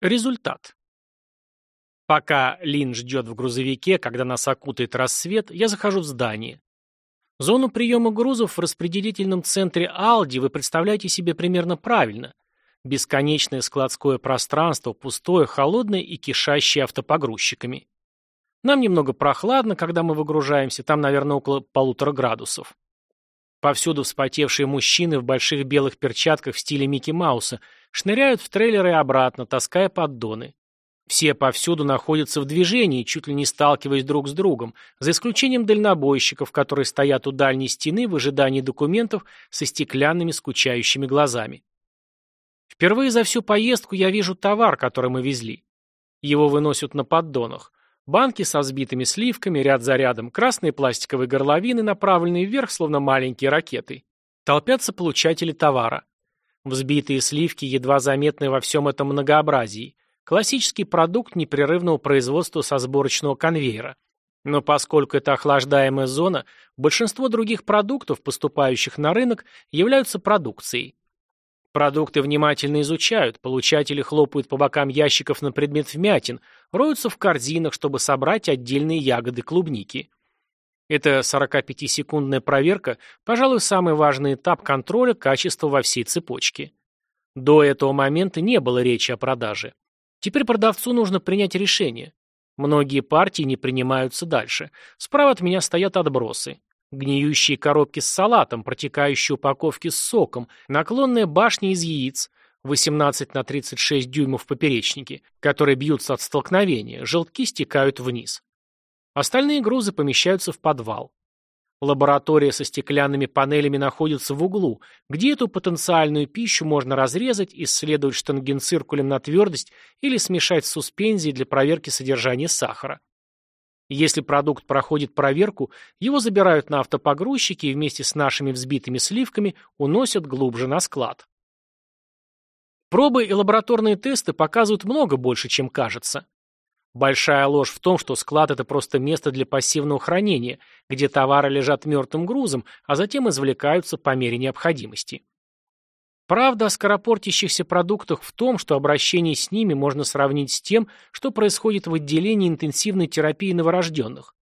Результат. Пока Лин ждет в грузовике, когда нас окутает рассвет, я захожу в здание. Зону приема грузов в распределительном центре Алди вы представляете себе примерно правильно. Бесконечное складское пространство, пустое, холодное и кишащее автопогрузчиками. Нам немного прохладно, когда мы выгружаемся, там, наверное, около полутора градусов. Повсюду вспотевшие мужчины в больших белых перчатках в стиле Микки Мауса шныряют в трейлеры обратно, таская поддоны. Все повсюду находятся в движении, чуть ли не сталкиваясь друг с другом, за исключением дальнобойщиков, которые стоят у дальней стены в ожидании документов со стеклянными скучающими глазами. Впервые за всю поездку я вижу товар, который мы везли. Его выносят на поддонах. Банки со взбитыми сливками, ряд за рядом, красные пластиковые горловины, направленные вверх, словно маленькие ракеты. Толпятся получатели товара. Взбитые сливки едва заметны во всем этом многообразии. Классический продукт непрерывного производства со сборочного конвейера. Но поскольку это охлаждаемая зона, большинство других продуктов, поступающих на рынок, являются продукцией. Продукты внимательно изучают, получатели хлопают по бокам ящиков на предмет вмятин, роются в корзинах, чтобы собрать отдельные ягоды клубники. Эта 45-секундная проверка, пожалуй, самый важный этап контроля качества во всей цепочке. До этого момента не было речи о продаже. Теперь продавцу нужно принять решение. Многие партии не принимаются дальше. Справа от меня стоят отбросы. Гниющие коробки с салатом, протекающие упаковки с соком, наклонная башня из яиц, 18 на 36 дюймов поперечники, которые бьются от столкновения, желтки стекают вниз. Остальные грузы помещаются в подвал. Лаборатория со стеклянными панелями находится в углу, где эту потенциальную пищу можно разрезать, исследовать штангенциркулем на твердость или смешать с суспензией для проверки содержания сахара. Если продукт проходит проверку, его забирают на автопогрузчики и вместе с нашими взбитыми сливками уносят глубже на склад. Пробы и лабораторные тесты показывают много больше, чем кажется. Большая ложь в том, что склад – это просто место для пассивного хранения, где товары лежат мертвым грузом, а затем извлекаются по мере необходимости. Правда о скоропортящихся продуктах в том, что обращение с ними можно сравнить с тем, что происходит в отделении интенсивной терапии новорожденных.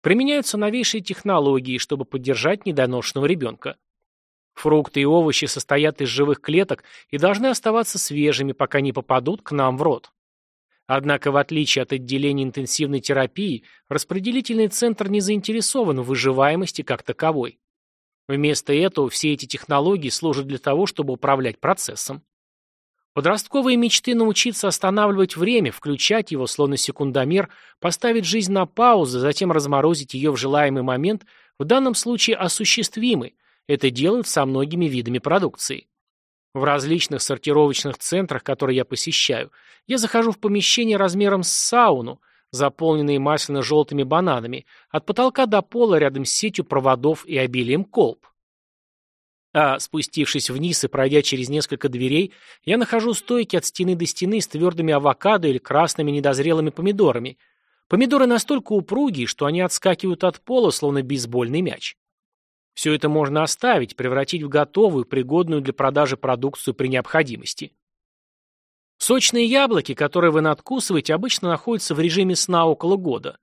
Применяются новейшие технологии, чтобы поддержать недоношенного ребенка. Фрукты и овощи состоят из живых клеток и должны оставаться свежими, пока не попадут к нам в рот. Однако, в отличие от отделения интенсивной терапии, распределительный центр не заинтересован в выживаемости как таковой. Вместо этого все эти технологии служат для того, чтобы управлять процессом. Подростковые мечты научиться останавливать время, включать его, словно секундомер, поставить жизнь на паузу, затем разморозить ее в желаемый момент, в данном случае осуществимы. Это делают со многими видами продукции. В различных сортировочных центрах, которые я посещаю, я захожу в помещение размером с сауну – заполненные масляно-желтыми бананами, от потолка до пола рядом с сетью проводов и обилием колб. А спустившись вниз и пройдя через несколько дверей, я нахожу стойки от стены до стены с твердыми авокадо или красными недозрелыми помидорами. Помидоры настолько упругие, что они отскакивают от пола, словно бейсбольный мяч. Все это можно оставить, превратить в готовую, пригодную для продажи продукцию при необходимости. Сочные яблоки, которые вы надкусываете, обычно находятся в режиме сна около года.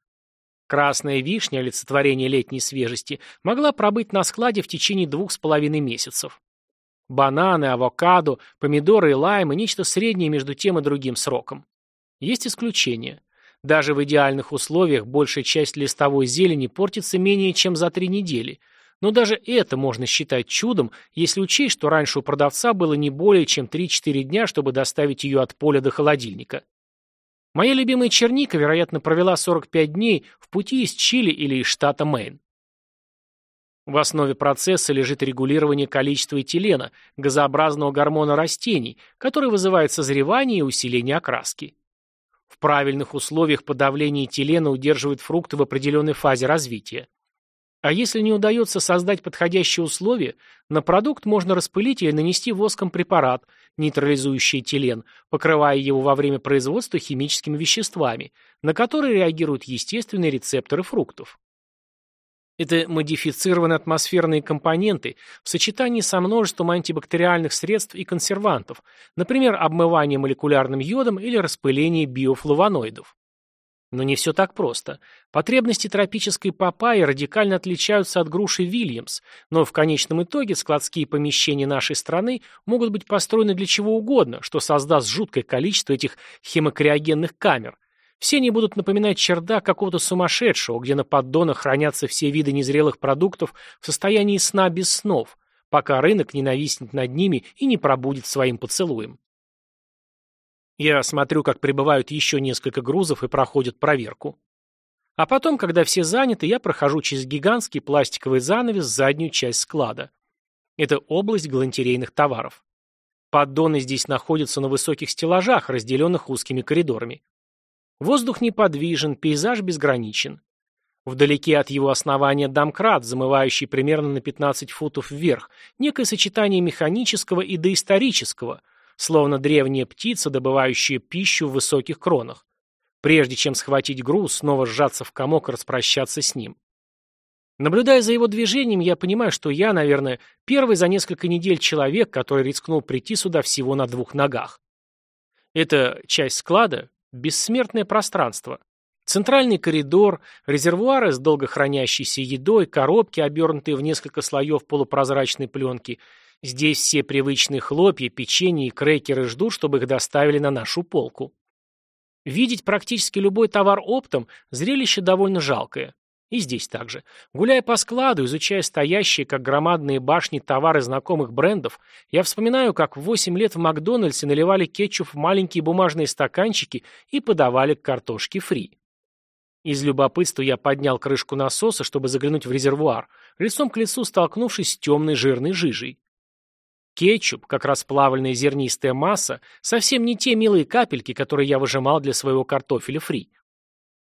Красная вишня, олицетворение летней свежести, могла пробыть на складе в течение двух с половиной месяцев. Бананы, авокадо, помидоры и лаймы – нечто среднее между тем и другим сроком. Есть исключения. Даже в идеальных условиях большая часть листовой зелени портится менее чем за три недели – но даже это можно считать чудом, если учесть, что раньше у продавца было не более чем 3-4 дня, чтобы доставить ее от поля до холодильника. Моя любимая черника, вероятно, провела 45 дней в пути из Чили или из штата Мэйн. В основе процесса лежит регулирование количества этилена, газообразного гормона растений, который вызывает созревание и усиление окраски. В правильных условиях подавление этилена удерживает фрукты в определенной фазе развития. А если не удается создать подходящие условия, на продукт можно распылить или нанести воском препарат, нейтрализующий этилен, покрывая его во время производства химическими веществами, на которые реагируют естественные рецепторы фруктов. Это модифицированные атмосферные компоненты в сочетании со множеством антибактериальных средств и консервантов, например, обмывание молекулярным йодом или распыление биофлавоноидов. Но не все так просто. Потребности тропической папайи радикально отличаются от груши Вильямс, но в конечном итоге складские помещения нашей страны могут быть построены для чего угодно, что создаст жуткое количество этих хемокриогенных камер, все они будут напоминать чердак какого-то сумасшедшего, где на поддонах хранятся все виды незрелых продуктов в состоянии сна без снов, пока рынок не нависнет над ними и не пробудет своим поцелуем. Я смотрю, как прибывают еще несколько грузов и проходят проверку. А потом, когда все заняты, я прохожу через гигантский пластиковый занавес в заднюю часть склада. Это область галантерейных товаров. Поддоны здесь находятся на высоких стеллажах, разделенных узкими коридорами. Воздух неподвижен, пейзаж безграничен. Вдалеке от его основания домкрат, замывающий примерно на 15 футов вверх, некое сочетание механического и доисторического, словно древняя птица, добывающая пищу в высоких кронах. Прежде чем схватить груз, снова сжаться в комок и распрощаться с ним. Наблюдая за его движением, я понимаю, что я, наверное, первый за несколько недель человек, который рискнул прийти сюда всего на двух ногах. Это часть склада, Бессмертное пространство. Центральный коридор, резервуары с долгохранящейся едой, коробки, обернутые в несколько слоев полупрозрачной пленки. Здесь все привычные хлопья, печенье и крекеры ждут, чтобы их доставили на нашу полку. Видеть практически любой товар оптом – зрелище довольно жалкое. И здесь также. Гуляя по складу, изучая стоящие, как громадные башни, товары знакомых брендов, я вспоминаю, как в 8 лет в Макдональдсе наливали кетчуп в маленькие бумажные стаканчики и подавали к картошке фри. Из любопытства я поднял крышку насоса, чтобы заглянуть в резервуар, лицом к лицу столкнувшись с темной жирной жижей. Кетчуп, как расплавленная зернистая масса, совсем не те милые капельки, которые я выжимал для своего картофеля фри.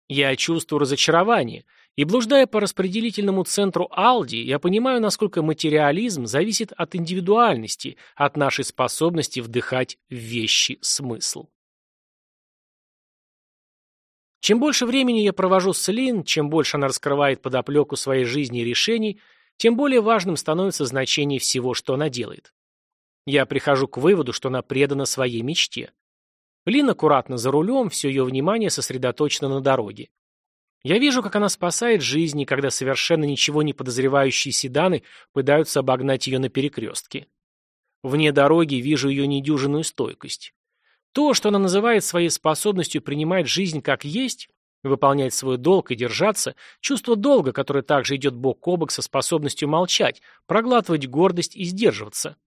Я чувствую разочарование, и блуждая по распределительному центру Алди, я понимаю, насколько материализм зависит от индивидуальности, от нашей способности вдыхать в вещи смысл. Чем больше времени я провожу с Лин, чем больше она раскрывает подоплеку своей жизни и решений, тем более важным становится значение всего, что она делает. Я прихожу к выводу, что она предана своей мечте. Лин аккуратно за рулем, все ее внимание сосредоточено на дороге. Я вижу, как она спасает жизни, когда совершенно ничего не подозревающие седаны пытаются обогнать ее на перекрестке. Вне дороги вижу ее недюжинную стойкость. То, что она называет своей способностью принимать жизнь как есть, выполнять свой долг и держаться, чувство долга, которое также идет бок о бок со способностью молчать, проглатывать гордость и сдерживаться.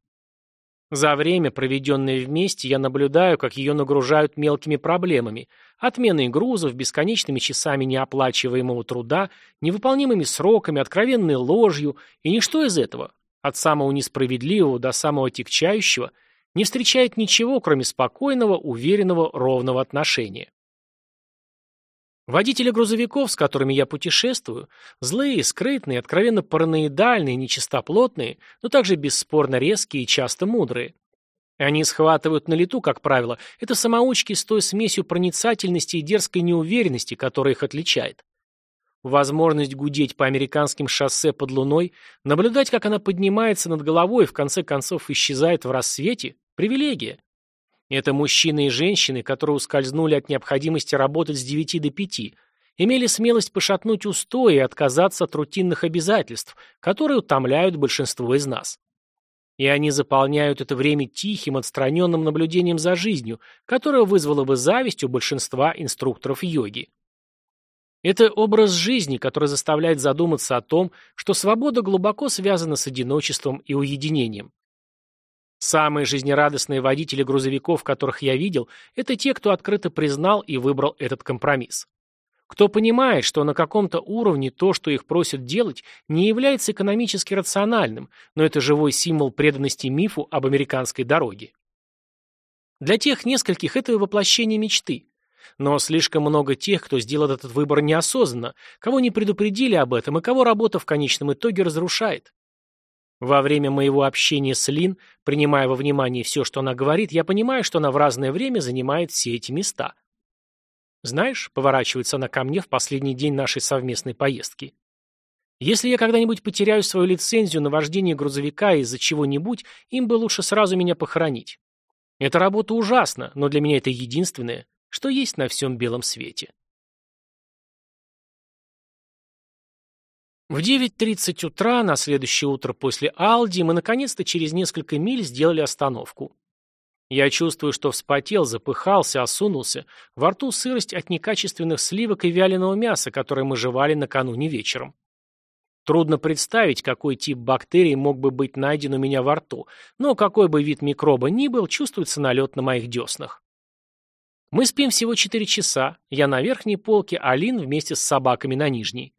За время, проведенное вместе, я наблюдаю, как ее нагружают мелкими проблемами, отменой грузов, бесконечными часами неоплачиваемого труда, невыполнимыми сроками, откровенной ложью, и ничто из этого, от самого несправедливого до самого тягчающего, не встречает ничего, кроме спокойного, уверенного, ровного отношения. Водители грузовиков, с которыми я путешествую, злые, скрытные, откровенно параноидальные, нечистоплотные, но также бесспорно резкие и часто мудрые. Они схватывают на лету, как правило, это самоучки с той смесью проницательности и дерзкой неуверенности, которая их отличает. Возможность гудеть по американским шоссе под луной, наблюдать, как она поднимается над головой и в конце концов исчезает в рассвете – привилегия. Это мужчины и женщины, которые ускользнули от необходимости работать с 9 до 5, имели смелость пошатнуть устои и отказаться от рутинных обязательств, которые утомляют большинство из нас. И они заполняют это время тихим, отстраненным наблюдением за жизнью, которое вызвало бы зависть у большинства инструкторов йоги. Это образ жизни, который заставляет задуматься о том, что свобода глубоко связана с одиночеством и уединением. Самые жизнерадостные водители грузовиков, которых я видел, это те, кто открыто признал и выбрал этот компромисс. Кто понимает, что на каком-то уровне то, что их просят делать, не является экономически рациональным, но это живой символ преданности мифу об американской дороге. Для тех нескольких это воплощение мечты. Но слишком много тех, кто сделал этот выбор неосознанно, кого не предупредили об этом и кого работа в конечном итоге разрушает. Во время моего общения с Лин, принимая во внимание все, что она говорит, я понимаю, что она в разное время занимает все эти места. Знаешь, поворачивается она ко мне в последний день нашей совместной поездки. Если я когда-нибудь потеряю свою лицензию на вождение грузовика из-за чего-нибудь, им бы лучше сразу меня похоронить. Эта работа ужасна, но для меня это единственное, что есть на всем белом свете. В 9.30 утра, на следующее утро после Алди, мы наконец-то через несколько миль сделали остановку. Я чувствую, что вспотел, запыхался, осунулся. Во рту сырость от некачественных сливок и вяленого мяса, которое мы жевали накануне вечером. Трудно представить, какой тип бактерий мог бы быть найден у меня во рту, но какой бы вид микроба ни был, чувствуется налет на моих деснах. Мы спим всего 4 часа, я на верхней полке, а Лин вместе с собаками на нижней.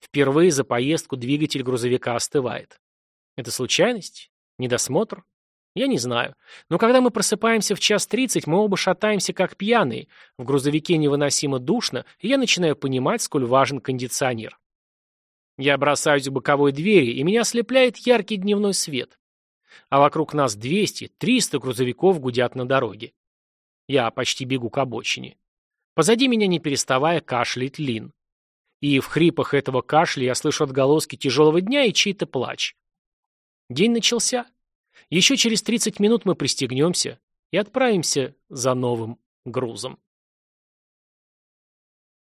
Впервые за поездку двигатель грузовика остывает. Это случайность? Недосмотр? Я не знаю. Но когда мы просыпаемся в час тридцать, мы оба шатаемся как пьяные, в грузовике невыносимо душно, и я начинаю понимать, сколь важен кондиционер. Я бросаюсь в боковой двери, и меня ослепляет яркий дневной свет. А вокруг нас 200, 300 грузовиков гудят на дороге. Я почти бегу к обочине. Позади меня, не переставая, кашляет Лин. И в хрипах этого кашля я слышу отголоски тяжелого дня и чей-то плач. День начался. Еще через 30 минут мы пристегнемся и отправимся за новым грузом.